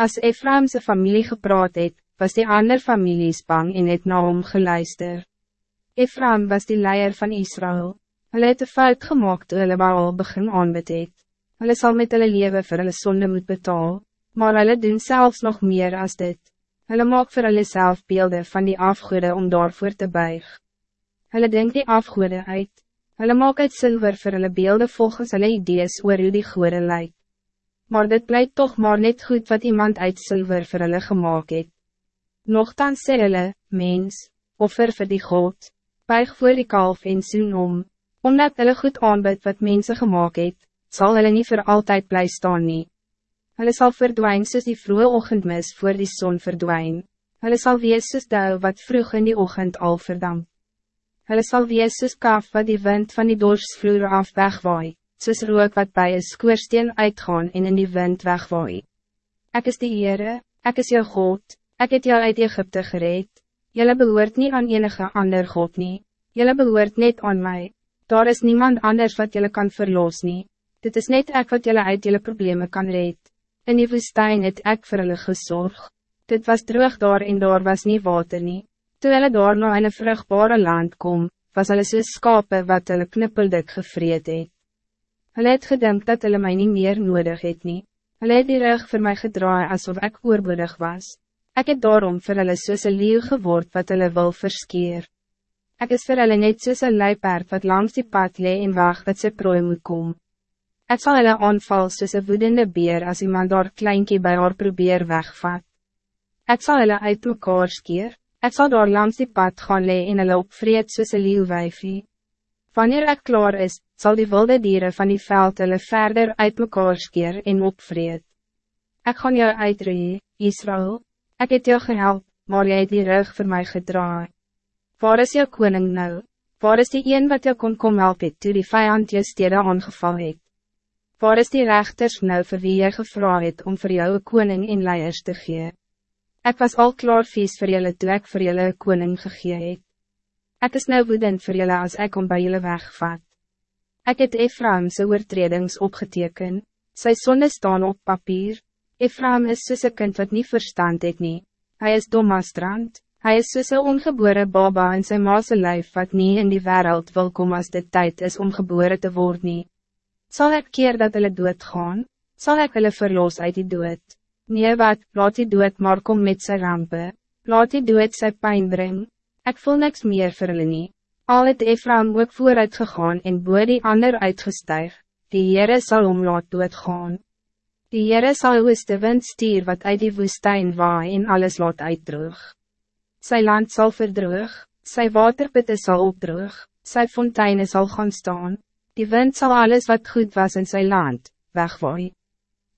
As Ephraimse familie gepraat het, was die ander families bang en het na hom geluister. Ephraim was die leier van Israël. Hulle het een fout gemaakt toe hulle Baal begin aanbid het. Hulle sal met hulle leven vir hulle sonde moet betaal, maar hulle doen zelfs nog meer als dit. Hulle maak vir hulle self beelde van die afgoede om daarvoor te buig. Hulle denk die afgoede uit. Hulle maak uit zilver vir hulle beelde volgens hulle idees oor hoe die goede lyk. Maar dit blijkt toch maar net goed wat iemand uit zilver vir hulle gemaakt het. Nochtans sê hulle, mens, offer vir die God, buig voor die kalf en soen om, omdat hulle goed aanbid wat mensen gemaakt het, zal hulle niet voor altijd blij staan nie. Hulle sal verdwijn soos die vroege ochtendmis voor die zon verdwijn. Hulle sal wees soos duil wat vroeg in die ochtend al verdampt. Hulle sal wees soos kaf wat die wind van die dorsvloer af wegwaai, soos rook wat bij een skoorsteen uitgaan en in die wind wegwaai. Ik is die Heere, ik is jou God, ik het jou uit Egypte gereed. Jelle behoort niet aan enige ander God nie, jelle behoort net aan mij. Daar is niemand anders wat jelle kan verlos nie. Dit is net ek wat jelle uit jelle problemen kan red. In die woestijn het ek vir hulle gesorg. Dit was droog daar en daar was niet water nie. Toe hulle daar na in een vrugbare land kom, was hulle soos skape wat hulle knippeldik gevreed het. Hulle het gedink dat hulle my nie meer nodig het nie. Hulle het die rug vir my gedraai alsof ek oorboedig was. Ik het daarom vir hulle soos een leeuw geword wat hulle wil verskeer. Ik is vir hulle net soos een luipaard wat langs die pad lee en wacht dat sy prooi moet kom. Ik zal hulle aanval soos een woedende beer als iemand daar kleinkie bij haar probeer wegvat. Ik zal hulle uit mekaar skeer. Ik zal door langs die pad gaan lee en hulle opvreed soos een leeuwwijfie. Wanneer ik klaar is, zal die wilde dieren van die veld hulle verder uit mekaar skeer en opvreed. Ik gaan jou uitree, Israël. Ik het jou gehelp, maar jy het die rug voor mij gedraai. Waar is jou koning nou? Waar is die een wat jou kon kom help het toe die vijand jou stede aangeval het? Waar is die rechters nou vir wie jy gevra het om voor jou een koning en leiers te gee? Ik was al klaar vies voor jullie toe ek vir julle koning gegee het. Ek is nou woedend voor jullie als ik om bij jullie wegvat. Ik het Ephraimse oortredings opgeteken, sy sonde staan op papier. Ephraim is soos een kind wat niet verstand het nie. Hy is domastrand, hy is soos een ongebore baba in sy maase lijf wat niet in die wereld wil kom als dit tijd is om geboren te worden. Zal ik keer dat hulle doodgaan? Zal ik hulle verlos uit die dood? Nee wat, laat die dood maar kom met sy rampe, laat die dood sy pijn bring, ek voel niks meer vir hulle nie. Al het Ephraim ook vooruit gegaan en boe die ander uitgestuig, die Heere sal om laat doodgaan. Die Heere sal oos de wind stier wat uit die woestijn waai en alles laat uitdroog. Sy land zal verdroog, sy waterpitte sal opdroog, sy fonteine zal gaan staan, die wind zal alles wat goed was in sy land, wegwaai.